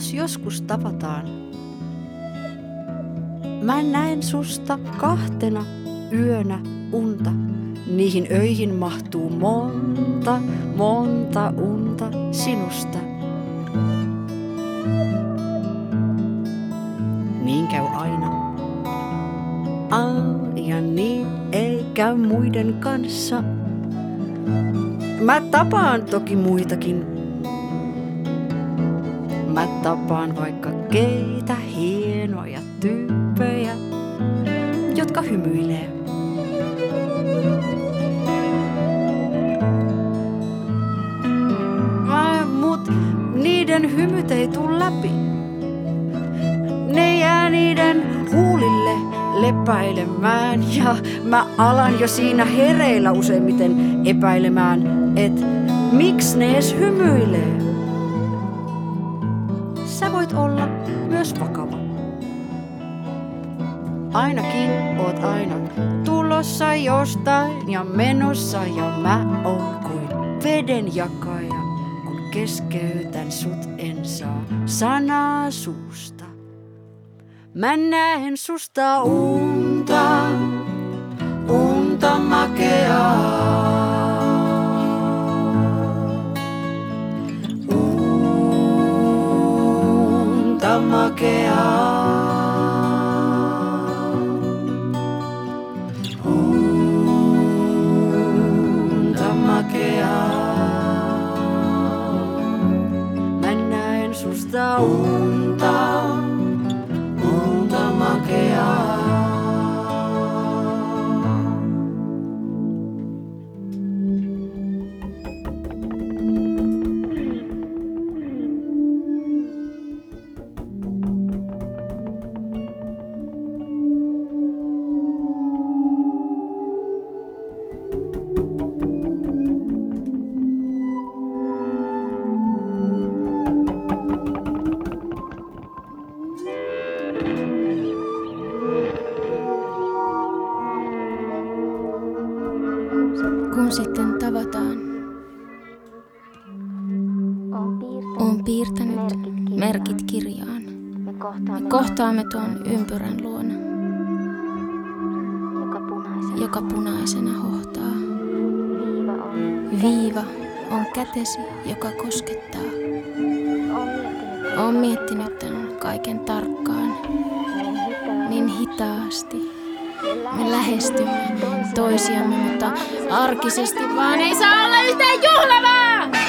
jos joskus tavataan. Mä näen susta kahtena yönä unta. Niihin öihin mahtuu monta, monta unta sinusta. Niin käy aina. Aa, ja niin ei käy muiden kanssa. Mä tapaan toki muitakin. Mä tapaan vaikka keitä hienoja tyyppejä, jotka hymyilee. Mut niiden hymyt ei tuu läpi. Ne jää niiden huulille lepäilemään ja mä alan jo siinä hereillä useimmiten epäilemään, et miksi ne edes hymyilee. Ainakin oot aina tulossa jostain ja menossa ja mä oon kuin veden jakaja, kun keskeytän sut en saa sanaa suusta. Mä näen susta unta, unta makeaa. Unta makeaa. a Piirtänyt merkit kirjaan. Me Me kohtaamme tuon ympyrän luona, joka punaisena. hohtaa. viiva on. Kätesi, joka koskettaa. Olen miettinyt tämän kaiken tarkkaan, niin hitaasti. Me lähestymme toisiamme, mutta arkisesti vaan ei saa olla yhtään juhlavaa!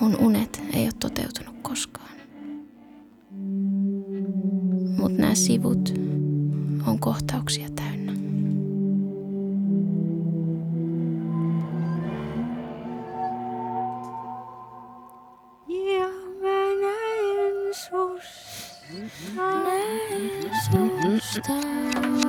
Mun unet ei ole toteutunut koskaan. Mut nämä sivut on kohtauksia täynnä. Ja mä näen susta. Susta.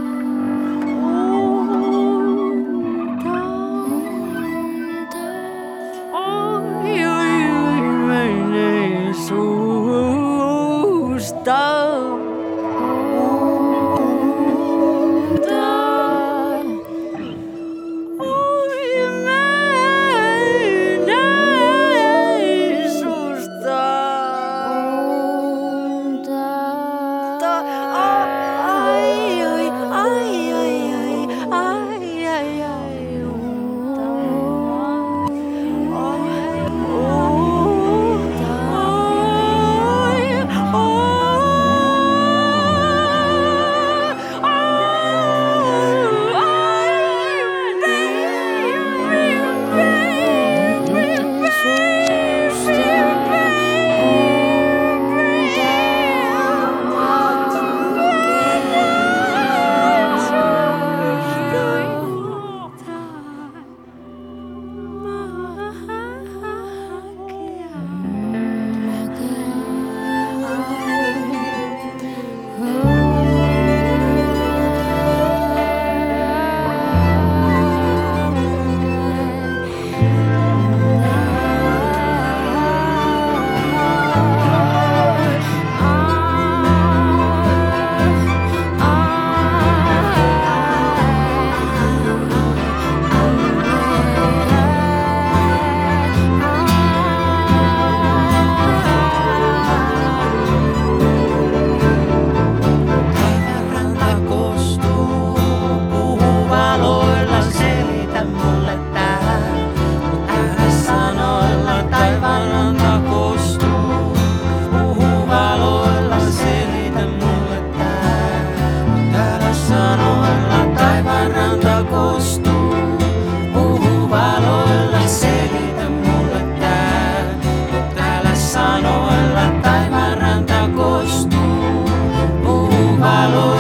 Oh.